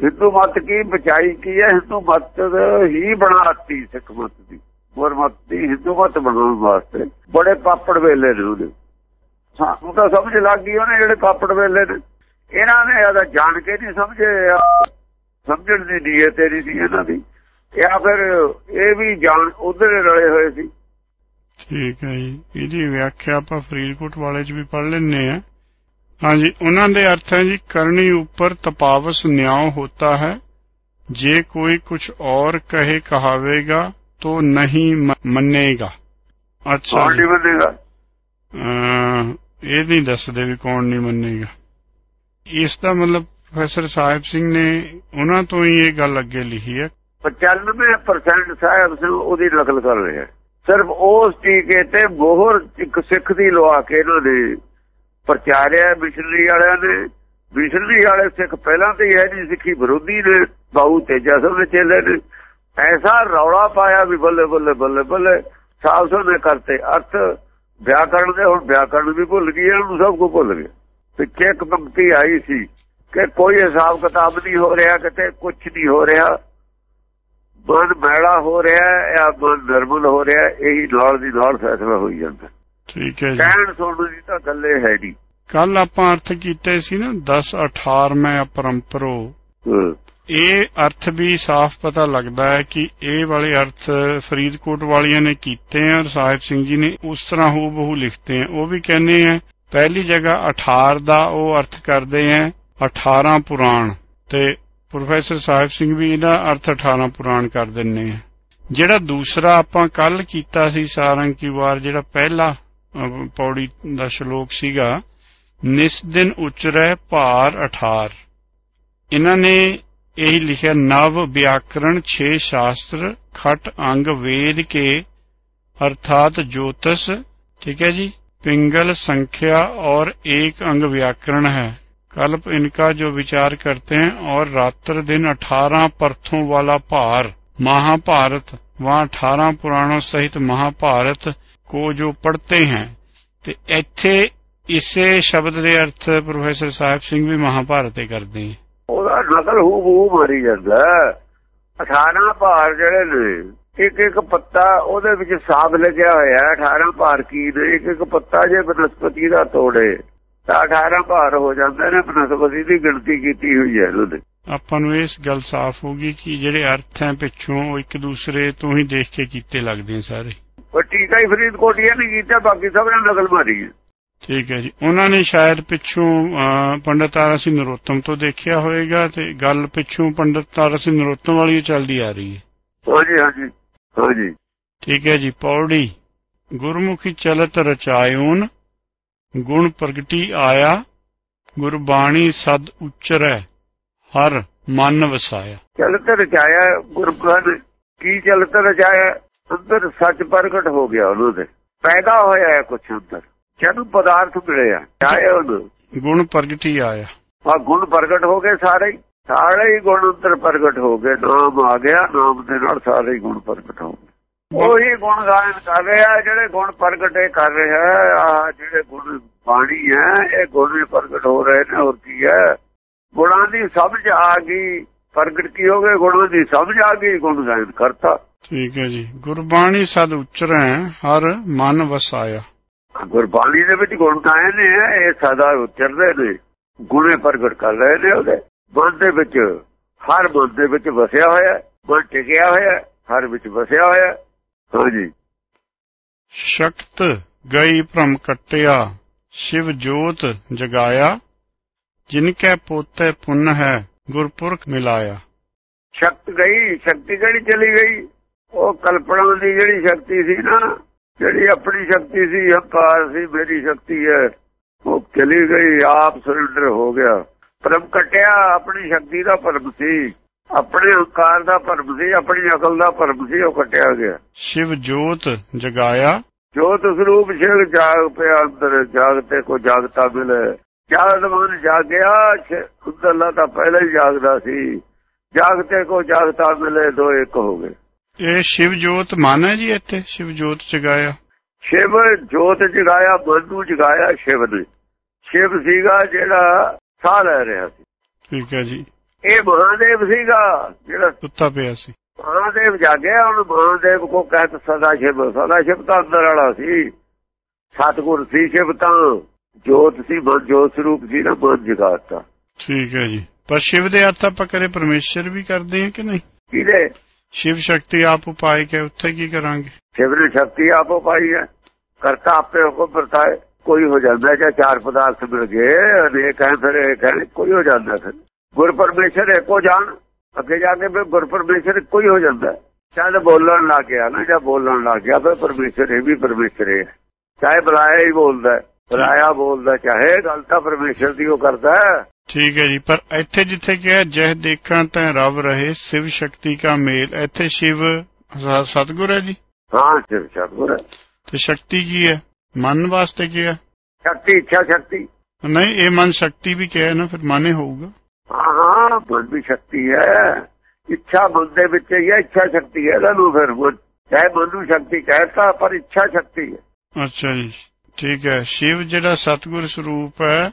ਹਿੰਦੂ ਮਤ ਕੀ ਬਚਾਈ ਕੀ ਹੈ? ਹਿੰਦੂ ਮਤ ਹੀ ਬਣਾਤੀ ਸਿੱਖ ਮਤ ਦੀ। ਗੁਰਮਤ ਦੀ ਹਿੰਦੂ ਮਤ ਬਣਾਉਣ ਵਾਸਤੇ ਬੜੇ ਪਾਪੜ ਵੇਲੇ ਨੇ ਉਹਨੇ ਸਾਨੂੰ ਤਾਂ ਸਮਝ ਲੱਗ ਗਈ ਉਹਨੇ ਜਿਹੜੇ ਪਾਪੜ ਵੇਲੇ ਨੇ। ਇਹਨਾਂ ਨੇ ਇਹਦਾ ਜਾਣ ਕੇ ਨਹੀਂ ਸਮਝੇ ਸਮਝਣ ਦੀ ਨੀਅਤ ਨਹੀਂ ਸੀ ਇਹਨਾਂ ਦੀ। ਜਾਂ ਫਿਰ ਇਹ ਵੀ ਜਾਣ ਉਧਰ ਰਲੇ ਹੋਏ ਸੀ। ਠੀਕ ਹੈ ਜੀ। ਇਹਦੀ ਵਿਆਖਿਆ ਆਪਾਂ ਫਰੀਦਕੋਟ ਵਾਲੇ 'ਚ ਵੀ ਪੜ ਲੈਣੇ ਆ ਹਾਂਜੀ ਉਹਨਾਂ ਦੇ ਅਰਥ ਹੈ ਜੀ ਕਰਨੀ ਉੱਪਰ ਤਪਾਵਸ ਨਿਆਉ ਹੋਤਾ ਹੈ। ਜੇ ਕੋਈ ਕੁਝ ਔਰ ਕਹੇ ਕਹਾਵੇਗਾ ਤੋ ਨਹੀਂ ਮੰਨੇਗਾ। ਅੱਛਾ ਨਹੀਂ ਮੰਨੇਗਾ? ਇਹ ਨਹੀਂ ਦੱਸਦੇ ਵੀ ਕੌਣ ਨਹੀਂ ਮੰਨੇਗਾ। ਇਸ ਦਾ ਮਤਲਬ ਪ੍ਰੋਫੈਸਰ ਸਾਹਿਬ ਸਿੰਘ ਨੇ ਉਹਨਾਂ ਤੋਂ ਹੀ ਇਹ ਗੱਲ ਅੱਗੇ ਲਿਖੀ ਹੈ। 95% ਸਾਹਿਬ ਸਿੰਘ ਉਹਦੀ ਨਕਲ ਕਰ ਰਿਹਾ ਸਿਰਫ ਉਸ ਟੀਕੇ ਤੇ ਮੋਹਰ ਇੱਕ ਸਿੱਖ ਦੀ ਲਵਾ ਕੇ ਇਹਨਾਂ ਨੇ ਪ੍ਰਚਾਰਿਆ ਮਿਸ਼ਨਰੀ ਵਾਲਿਆਂ ਨੇ। ਮਿਸ਼ਨਰੀ ਵਾਲੇ ਸਿੱਖ ਪਹਿਲਾਂ ਤੇ ਇਹ ਨਹੀਂ ਸਿੱਖੀ ਵਿਰੋਧੀ ਨੇ ਬਾਹੂ ਤੇਜਾ ਸਿੰਘ ਦੇ ਚੇਲੇ ਨੇ। ਐਸਾ ਰੌਲਾ ਪਾਇਆ ਵੀ ਬੱਲੇ ਬੱਲੇ ਬੱਲੇ ਬੱਲੇ ਸਾਹਿਬ ਸੋ ਨੇ ਕਰਤੇ ਅਰਥ। ਵਿਆਕਰਣ ਦੇ ਹੁਣ ਵਿਆਕਰਣ ਵੀ ਭੁੱਲ ਗਏ, ਇਹਨਾਂ ਨੂੰ ਸਭ ਕੁ ਭੁੱਲ ਗਏ ਪਿੱਛੇ ਇੱਕ ਪੰਕਤੀ ਆਈ ਸੀ ਕਿ ਕੋਈ ਹਿਸਾਬ ਕਿਤਾਬ ਨਹੀਂ ਹੋ ਰਿਹਾ ਕਿਤੇ ਕੁਝ ਨਹੀਂ ਹੋ ਰਿਹਾ ਮਨ ਮੈਲਾ ਹੋ ਰਿਹਾ ਜਾਂ ਮਨ ਨਰਮਲ ਹੋ ਰਿਹਾ ਇਹੀ ਨਾਲ ਦੀ ਨਾਲ ਫੈਸਲਾ ਹੋਈ ਜਾਂਦਾ। ਠੀਕ ਹੈ ਜੀ। ਕਹਿਣ ਸੁਣਨ ਦੀ ਤਾਂ ਗੱਲੇ ਹੈ ਨਹੀਂ। ਕੱਲ ਆਪਾਂ ਅਰਥ ਕੀਤੇ ਸੀ ਨਾ 10 18 ਮੈਂ ਅਪਰੰਪਰੋ। ਇਹ ਅਰਥ ਵੀ ਸਾਫ਼ ਪਤਾ ਲੱਗਦਾ ਹੈ ਕਿ ਇਹ ਵਾਲੇ ਅਰਥ ਫਰੀਦਕੋਟ ਵਾਲਿਆਂ ਨੇ ਕੀਤੇ ਆ ਔਰ ਸਾਹਿਬ ਸਿੰਘ ਜੀ ਨੇ ਉਸ ਤਰ੍ਹਾਂ ਹੋ ਬਹੁ ਲਿਖਤੇ ਆ। ਉਹ ਵੀ ਕਹਿੰਦੇ ਆ ਪਹਿਲੀ ਜਗ੍ਹਾ 18 ਦਾ ਉਹ ਅਰਥ ਕਰਦੇ ਹੈ 18 ਪੁਰਾਣ। ਤੇ ਪ੍ਰੋਫੈਸਰ ਸਾਹਿਬ ਸਿੰਘ ਵੀ ਇਹਦਾ ਅਰਥ 18 ਪੁਰਾਣ ਕਰ ਦਿੰਨੇ ਆ। ਜਿਹੜਾ ਦੂਸਰਾ ਆਪਾਂ ਕੱਲ ਕੀਤਾ ਸੀ ਸਾਰੰਗ ਕੀ ਵਾਰ, ਜਿਹੜਾ ਪਹਿਲਾ ਪੌੜੀ ਦਾ ਸ਼ਲੋਕ ਸੀਗਾ, ਨਿਸ ਦਿਨ ਉਚਰੈ ਭਾਰ 18 ਇਹਨਾਂ ਨੇ ਇਹੀ ਲਿਖਿਆ, ਨਵ ਵਿਆਕਰਣ 6 ਸ਼ਾਸਤਰ, ਖਟ ਅੰਗ ਵੇਦ ਕੇ, ਅਰਥਾਤ ਜੋਤਸ, ਠੀਕ ਹੈ ਜੀ? पिंगल संख्या और एक अंग व्याकरण है कल्प इनका जो विचार करते हैं और रात्र दिन अठारह पर्थों वाला भार महाभारत वहाँ अठारह पुराणों सहित महाभारत को जो पढ़ते हैं ਤੇ ਇੱਥੇ ਇਸੇ ਸ਼ਬਦ ਦੇ ਅਰਥ ਪ੍ਰੋਫੈਸਰ ਸਾਹਿਬ ਸਿੰਘ ਵੀ ਮਹਾਭਾਰਤ ਦੇ ਕਰਦੇ ਆ ਉਹਦਾ ਨਕਲ ਹੂ ਹੂ ਮਾਰੀ ਜਾਂਦਾ 18 ਭਾਰ ਜਿਹੜੇ ਨੇ ਇੱਕ ਇੱਕ ਪੱਤਾ ਉਹਦੇ ਵਿੱਚ ਸਾਬ ਲੱਗਿਆ ਹੋਇਆ 18 ਭਾਰ ਕੀ ਨੇ ਇੱਕ ਇੱਕ ਪੱਤਾ ਜੇ ਬਨਸਪਤੀ ਦਾ ਤੋੜੇ ਤਾਂ 18 ਭਾਰ ਹੋ ਜਾਂਦੇ ਨੇ ਬਨਸਪਤੀ ਦੀ ਗਿਣਤੀ ਕੀਤੀ ਹੋਈ ਹੈ ਉਹਦੇ ਆਪਾਂ ਨੂੰ ਇਸ ਗੱਲ ਸਾਫ਼ ਹੋ ਗਈ ਕਿ ਜਿਹੜੇ ਅਰਥ ਹੈ ਪਿੱਛੋਂ ਉਹ ਇੱਕ ਦੂਸਰੇ ਤੋਂ ਹੀ ਦੇਖ ਕੇ ਕੀਤੇ ਲੱਗਦੇ ਸਾਰੇ। ਉਹ ਟੀਕਾ ਹੀ ਫਰੀਦਕੋਟੀਆ ਨੇ ਕੀਤਾ ਬਾਕੀ ਸਭ ਨੇ ਨਕਲ ਮਾਰੀ ਹੈ। ਠੀਕ ਹੈ ਜੀ। ਉਹਨਾਂ ਨੇ ਸ਼ਾਇਦ ਪਿੱਛੋਂ ਪੰਡਤ ਤਾਰਾ ਸਿੰਘ ਨਰੋਤਮ ਤੋਂ ਦੇਖਿਆ ਹੋਵੇਗਾ ਤੇ ਗੱਲ ਪਿੱਛੋਂ ਪੰਡਤ ਤਾਰਾ ਸਿੰਘ ਨਰੋਤਮ ਵਾਲੀ ਚੱਲਦੀ ਆ ਰਹੀ ਹੈ। ਹਾਂਜੀ ਹਾਂਜੀ। ਹਾਂਜੀ ਠੀਕ ਹੈ ਜੀ ਪੌੜੀ। ਗੁਰਮੁਖੀ ਚਲਤ ਰਚਾਇਉਨ ਗੁਣ ਪ੍ਰਗਟੀ ਆਇਆ ਗੁਰਬਾਣੀ ਸਦ ਉਚਰੈ ਹਰ ਮਨ ਵਸਾਇਆ। ਚਲਤ ਰਚਾਇਆ ਗੁਰਬਾਣੀ ਕੀ ਚਲਤ ਰਚਾਇਆ? ਅੰਦਰ ਸੱਚ ਪ੍ਰਗਟ ਹੋ ਗਿਆ ਉਹਨਾਂ ਦੇ ਪੈਦਾ ਹੋਇਆ ਹੈ ਕੁਛ ਅੰਦਰ ਜਦੋਂ ਪਦਾਰਥ ਮਿਲਿਆ ਚਾਹੇ ਉਹਨੂੰ। ਗੁਣ ਪ੍ਰਗਟੀ ਆਇਆ। ਆ ਗੁਣ ਪ੍ਰਗਟ ਹੋ ਗਏ ਸਾਰੇ। ਸਾਰੇ ਹੀ ਗੁਣ ਅੰਦਰ ਪ੍ਰਗਟ ਹੋ ਗਏ ਨਾਮ ਆ ਗਿਆ ਨਾਮ ਦੇ ਨਾਲ ਸਾਰੇ ਹੀ ਗੁਣ ਪ੍ਰਗਟ ਹੋ ਗਏ। ਉਹੀ ਗੁਣ ਗਾਇਨ ਕਰ ਰਿਹਾ ਜਿਹੜੇ ਗੁਣ ਪ੍ਰਗਟੇ ਕਰ ਰਿਹਾ ਆ ਜਿਹੜੇ ਗੁਣ ਬਾਣੀ ਹੈ ਇਹ ਗੁਣ ਵੀ ਪ੍ਰਗਟ ਹੋ ਰਹੇ ਨੇ ਹੋਰ ਕੀ ਹੈ। ਗੁਣਾਂ ਦੀ ਸਮਝ ਆ ਗਈ ਪ੍ਰਗਟ ਕੀ ਹੋ ਗਏ? ਗੁਣਾਂ ਦੀ ਸਮਝ ਆ ਗਈ ਗੁਣ ਗਾਇਨ ਕਰਤਾ। ਠੀਕ ਹੈ ਜੀ। ਗੁਰਬਾਣੀ ਸਦ ਉਚਰੈ ਹਰ ਮਨ ਵਸਾਇਆ। ਗੁਰਬਾਣੀ ਦੇ ਵਿੱਚ ਗੁਣ ਗਾਏ ਨੇ ਇਹ ਸਦਾ ਉਚਰਦੇ ਨੇ ਗੁਣੇ ਪ੍ਰਗਟ ਕਰ ਰਹੇ ਨੇ ਉਹਦੇ। ਮਨ ਦੇ ਵਿੱਚ ਹਰ ਮਨ ਦੇ ਵਿੱਚ ਵਸਿਆ ਹੋਇਆ ਮਨ ਟਿਕਿਆ ਹੋਇਆ ਹਰ ਵਿੱਚ ਵਸਿਆ ਹੋਇਆ ਹਾਂਜੀ ਸ਼ਕਤ ਗਈ ਭ੍ਰਮ ਕਟਿਆ ਸ਼ਿਵ ਜੋਤ ਜਗਾਇਆ ਜਿਨ ਕੈ ਪੋਤੇ ਪੁੰਨ ਹੈ ਗੁਰਪੁਰਖ ਮਿਲਾਇਆ। ਸ਼ਕਤ ਗਈ ਸ਼ਕਤੀ ਕਿਹੜੀ ਚਲੀ ਗਈ ਉਹ ਕਲਪਨਾ ਦੀ ਜਿਹੜੀ ਸ਼ਕਤੀ ਸੀ ਨਾ ਜਿਹੜੀ ਆਪਣੀ ਸ਼ਕਤੀ ਸੀ ਹੰਕਾਰ ਸੀ ਮੇਰੀ ਸ਼ਕਤੀ ਹੈ ਉਹ ਚਲੀ ਗਈ ਆਪ ਸਰੈਂਡਰ ਹੋ ਗਿਆ। ਪਰਮ ਕਟਿਆ ਆਪਣੀ ਸ਼ਕਤੀ ਦਾ ਪਰਮ ਸੀ। ਆਪਣੇ ਹੰਕਾਰ ਦਾ ਪਰਮ ਸੀ ਆਪਣੀ ਅਕਲ ਦਾ ਪਰਮ ਸੀ ਉਹ ਕਟਿਆ ਗਿਆ। ਸ਼ਿਵ ਜੋਤ ਜਗਾਇਆ। ਜੋਤ ਸਰੂਪ ਸ਼ਿਵ ਜਾਗ ਪਿਆ ਅੰਦਰ ਜਾਗਤੇ ਕੋ ਜਾਗਤਾ ਮਿਲੇ। ਜਦ ਮਨ ਜਾਗਿਆ ਖੁਦਲਾ ਤਾਂ ਪਹਿਲਾਂ ਹੀ ਜਾਗਦਾ ਸੀ। ਜਾਗਤੇ ਕੋ ਜਾਗਤਾ ਮਿਲੇ ਦੋ ਇੱਕ ਹੋ ਗਏ। ਇਹ ਸ਼ਿਵ ਜੋਤ ਮਨ ਹੈ ਜੀ ਇੱਥੇ ਸ਼ਿਵ ਜੋਤ ਜਗਾਇਆ। ਸ਼ਿਵ ਜੋਤ ਜਗਾਇਆ ਮਨ ਨੂੰ ਜਗਾਇਆ ਸ਼ਿਵ ਨੇ। ਸ਼ਿਵ ਸੀਗਾ ਜਿਹੜਾ ਸਾਹ ਲੈ ਰਿਹਾ ਸੀ। ਠੀਕ ਹੈ ਜੀ। ਇਹ ਮਹਾਦੇਵ ਸੀਗਾ ਜਿਹੜਾ ਸੁੱਤਾ ਪਿਆ ਸੀ। ਮਹਾਦੇਵ ਜਾਗਿਆ ਹੁਣ ਮਹਾਦੇਵ ਕੋ ਕਹਿਤ ਸਦਾ ਸ਼ਿਵ ਸਦਾ ਸ਼ਿਵ ਤਾਂ ਅੰਦਰ ਵਾਲਾ ਸੀ। ਸਤਗੁਰ ਸੀ ਸ਼ਿਵ ਤਾਂ ਜੋਤ ਸੀ ਮਨ ਜੋਤ ਸਰੂਪ ਸੀ ਨਾ ਮਨ ਜਗਾਤਾ ਠੀਕ ਹੈ ਜੀ। ਪਰ ਸ਼ਿਵ ਦੇ ਅਰਥ ਆਪਾਂ ਕਰੇ ਪਰਮੇਸ਼ਰ ਵੀ ਕਰਦੇ ਹਾਂ ਕਿ ਨਹੀਂ? ਕਿਹਦੇ? ਸ਼ਿਵ ਸ਼ਕਤੀ ਆਪ ਉਪਾਇ ਕੇ ਉੱਥੇ ਕੀ ਕਰਾਂਗੇ? ਸ਼ਿਵ ਨੇ ਸ਼ਕਤੀ ਆਪੋ ਪਾਈ ਹੈ। ਕਰਤਾ ਆਪੇ ਹੁਕਮ ਵਰਤਾਏ ਕੋਈ ਹੋ ਜਾਂਦਾ ਜਾਂ ਚਾਰ ਪਦਾਰਥ ਮਿਲ ਗਏ ਅਨੇਕ ਹੈ ਫਿਰ ਇੱਕ ਹੈ ਕੋਈ ਹੋ ਜਾਂਦਾ ਫਿਰ। ਗੁਰ ਪਰਮੇਸ਼ਰ ਇੱਕੋ ਜਾਣ ਅੱਗੇ ਜਾ ਕੇ ਫਿਰ ਗੁਰ ਪਰਮੇਸ਼ਰ ਕੋਈ ਹੋ ਜਾਂਦਾ ਚੱਲ ਬੋਲਣ ਲੱਗ ਗਿਆ ਨਾ ਜਾਂ ਬੋਲਣ ਲੱਗ ਗਿਆ ਫਿਰ ਪਰਮੇਸ਼ਰ ਇਹ ਵੀ ਪਰਮੇਸ਼ਰ ਹੈ। ਚਾਹੇ ਬੁਲਾਇਆ ਹੀ ਬੋਲਦਾ ਬੁਲਾਇਆ ਬੋਲਦਾ ਚਾਹੇ ਗੱਲ ਤਾਂ ਪਰਮੇਸ਼ਰ ਦੀ ਉਹ ਕਰਦਾ ਠੀਕ ਹੈ ਜੀ ਪਰ ਇੱਥੇ ਜਿੱਥੇ ਕਿਹਾ ਜਹ ਦੇਖਾਂ ਤਾਂ ਰਵ ਰਹੇ ਸਿਵ ਸ਼ਕਤੀ ਕਾ ਮੇਲ ਇੱਥੇ ਸ਼ਿਵ ਸਤਿਗੁਰ ਹੈ ਜੀ। ਹਾਂ ਸਿਰ ਸਤਗੁਰ ਤੇ ਸ਼ਕਤੀ ਕੀ ਹੈ? ਮਨ ਵਾਸਤੇ ਕੀ ਹੈ ਸ਼ਕਤੀ ਇੱਛਾ ਸ਼ਕਤੀ। ਨਹੀਂ ਇਹ ਮਨ ਸ਼ਕਤੀ ਵੀ ਕਿਹਾ ਨਾ ਫਿਰ ਮਨ ਹੀ ਹੋਊਗਾ। ਹਾਂ ਮਨ ਵੀ ਸ਼ਕਤੀ ਹੈ। ਇੱਛਾ ਮਨ ਦੇ ਵਿੱਚ ਹੀ ਹੈ ਇੱਛਾ ਸ਼ਕਤੀ ਹੈ ਇਹਨੂੰ ਫਿਰ। ਮਨ- ਚਾਹੇ ਮਨ ਨੂੰ ਸ਼ਕਤੀ ਕਹਿਤਾ ਪਰ ਇੱਛਾ ਸ਼ਕਤੀ ਹੈ। ਅੱਛਾ ਜੀ ਠੀਕ ਹੈ। ਸ਼ਿਵ ਜਿਹੜਾ ਸਤਿਗੁਰ ਸਰੂਪ ਹੈ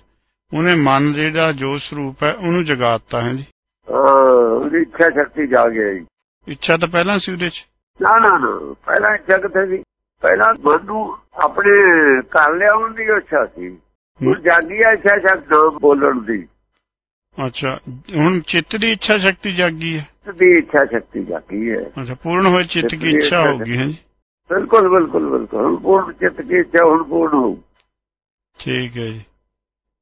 ਉਹਨੇ ਮਨ ਜਿਹੜਾ ਜੋ ਸਰੂਪ ਹੈ ਉਹਨੂੰ ਜਗਾਤਾ ਹੈ ਜੀ। ਹਾਂ ਉਹਦੀ ਇੱਛਾ ਸ਼ਕਤੀ ਜਾਗ ਗਈ। ਇੱਛਾ ਤਾਂ ਪਹਿਲਾਂ ਸੀ ਉਹਦੇ 'ਚ? ਨਾ ਨਾ ਨਾ ਪਹਿਲਾਂ ਇੱਛਾ ਕਿੱਥੇ ਸੀ? ਪਹਿਲਾਂ ਨੂੰ ਆਪਣੇ ਘਰ ਲਿਆਉਣ ਦੀ ਇੱਛਾ ਸੀ। ਹੁਣ ਜਾਗੀ ਹੈ ਇੱਛਾ ਸ਼ਕਤੀ ਨਾਮ ਬੋਲਣ ਦੀ। ਅੱਛਾ ਹੁਣ ਚਿੱਤ ਦੀ ਇੱਛਾ ਸ਼ਕਤੀ ਜਾਗੀ ਹੈ? ਦੀ ਇੱਛਾ ਸ਼ਕਤੀ ਜਾਗੀ ਹੈ। ਅੱਛਾ ਪੂਰਨ ਹੋਏ ਚਿੱਤ ਦੀ ਇੱਛਾ ਹੋ ਗਈ ਹੈ ਜੀ ਬਿਲਕੁਲ ਬਿਲਕੁਲ ਬਿਲਕੁਲ। ਹੁਣ ਪੂਰਨ ਚਿੱਤ ਕੀ ਇੱਛਾ ਹੁਣ ਪੂਰਨ ਹੋ ਠੀਕ ਹੈ ਜੀ।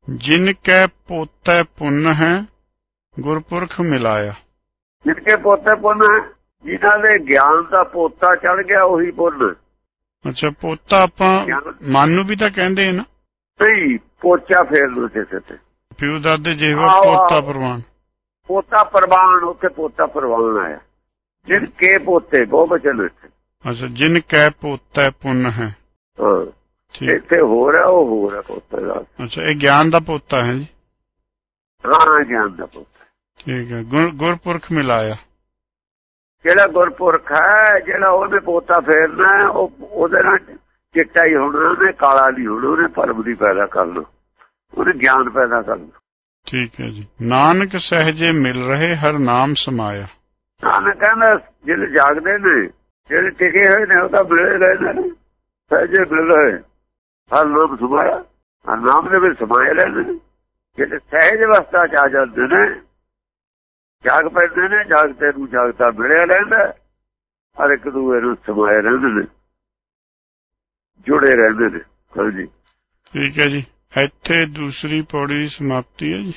ਜਿਨ ਕੈ ਪੋਤੈ ਪੁੰਨ ਹੈ ਗੁਰਪੁਰਖ ਮਿਲਾਇਆ। ਜਿਨਕੇ ਪੋਤੇ ਪੁੰਨ ਹੈ ਜਿਨ੍ਹਾਂ ਦੇ ਗਿਆਨ ਦਾ ਪੋਤਾ ਚੜ ਗਿਆ ਉਹੀ ਪੁੰਨ ਅੱਛਾ ਪੋਤਾ ਆਪਾਂ ਮਨ ਨੂੰ ਵੀ ਤਾਂ ਕਹਿੰਦੇ ਆ ਨਾ। ਨਹੀਂ ਪੋਚਾ ਫੇਰ ਲੋ ਕਿਸੇ ਤੇ। ਪਿਓ ਦਾਦੇ ਜਿਹੋ ਆਹੋ, ਪੋਤਾ। ਪ੍ਰਵਾਨ। ਪੋਤਾ ਪ੍ਰਵਾਨ ਉੱਥੇ ਪੋਤਾ ਪ੍ਰਵਾਨ ਆਇਆ। ਜਿਨ ਕੇ ਪੋਤੇ ਬਹੁਵਚਨ ਵਿੱਚ ਅੱਛਾ ਜਿਨ ਕੈ ਪੋਤੈ ਪੁੰਨ ਹੈ। ਹਾਂ। ਠੀਕ। ਇੱਥੇ ਹੋ ਰਿਹਾ ਉਹ ਹੋ ਰਿਹਾ ਪੋਤੇ ਦਾ। ਅੱਛਾ ਇਹ ਗਿਆਨ ਦਾ ਪੋਤਾ ਹੈ ਜੀ। ਹਾਂ ਗਿਆਨ ਦਾ ਪੋਤਾ। ਠੀਕ ਹੈ ਗੁਰ- ਗੁਰਪੁਰਖ ਮਿਲਾਇਆ। ਜਿਹੜਾ ਗੁਰਪੁਰਖ ਹੈ ਜਿਹੜਾ ਉਹਨੇ ਪੋਤਾ ਫੇਰਨਾ ਉਹ ਉਹਦੇ ਨਾਲ ਚਿੱਟਾ ਹੀ ਹੋਣਾ ਉਹਨੇ ਕਾਲਾ ਨਹੀਂ ਹੋਣਾ ਉਹਨੇ ਪਰਮ ਦੀ ਪੈਦਾ ਕਰਨਾ ਉਹਨੇ ਗਿਆਨ ਪੈਦਾ ਕਰਨਾ ਠੀਕ ਹੈ ਜੀ। ਨਾਨਕ ਸਹਜੇ ਮਿਲ ਰਹੇ ਹਰ ਨਾਮ ਸਮਾਇਆ। ਨਾਨਕ ਕਹਿੰਦਾ ਜਿਹੜੇ ਜਾਗਦੇ ਨੇ ਜਿਹੜੇ ਟਿਕੇ ਹੋਏ ਨੇ ਉਹ ਤਾਂ ਮਿਲੇ ਰਹੇ ਨੇ। ਸਹਜੇ ਮਿਲ ਰਹੇ। ਹਰ ਨਾਮ ਸਮਾਇਆ। ਹਰ ਨਾਮ ਦੇ ਵਿੱਚ ਸਮਾਏ ਰਹਿੰਦੇ ਨੇ। ਜਿਹੜੇ ਸਹਿਜ ਅਵਸਥਾ ਚ ਆ ਜਾਂਦੇ ਨੇ ਜਾਗ ਪੈਂਦੇ ਨੇ ਜਾਗਤੇ ਨੂੰ ਜਾਗਤਾ ਮਿਲਿਆ ਰਹਿੰਦਾ ਹਰ ਇੱਕ ਦੂਏ ਨੂੰ ਸਮਾਏ ਰਹਿੰਦੇ ਨੇ। ਜੁੜੇ ਰਹਿੰਦੇ ਨੇ। ਹਾਂਜੀ। ਠੀਕ ਹੈ ਜੀ। ਇੱਥੇ ਦੂਸਰੀ ਪੌੜੀ ਸਮਾਪਤੀ ਹੈ ਜੀ।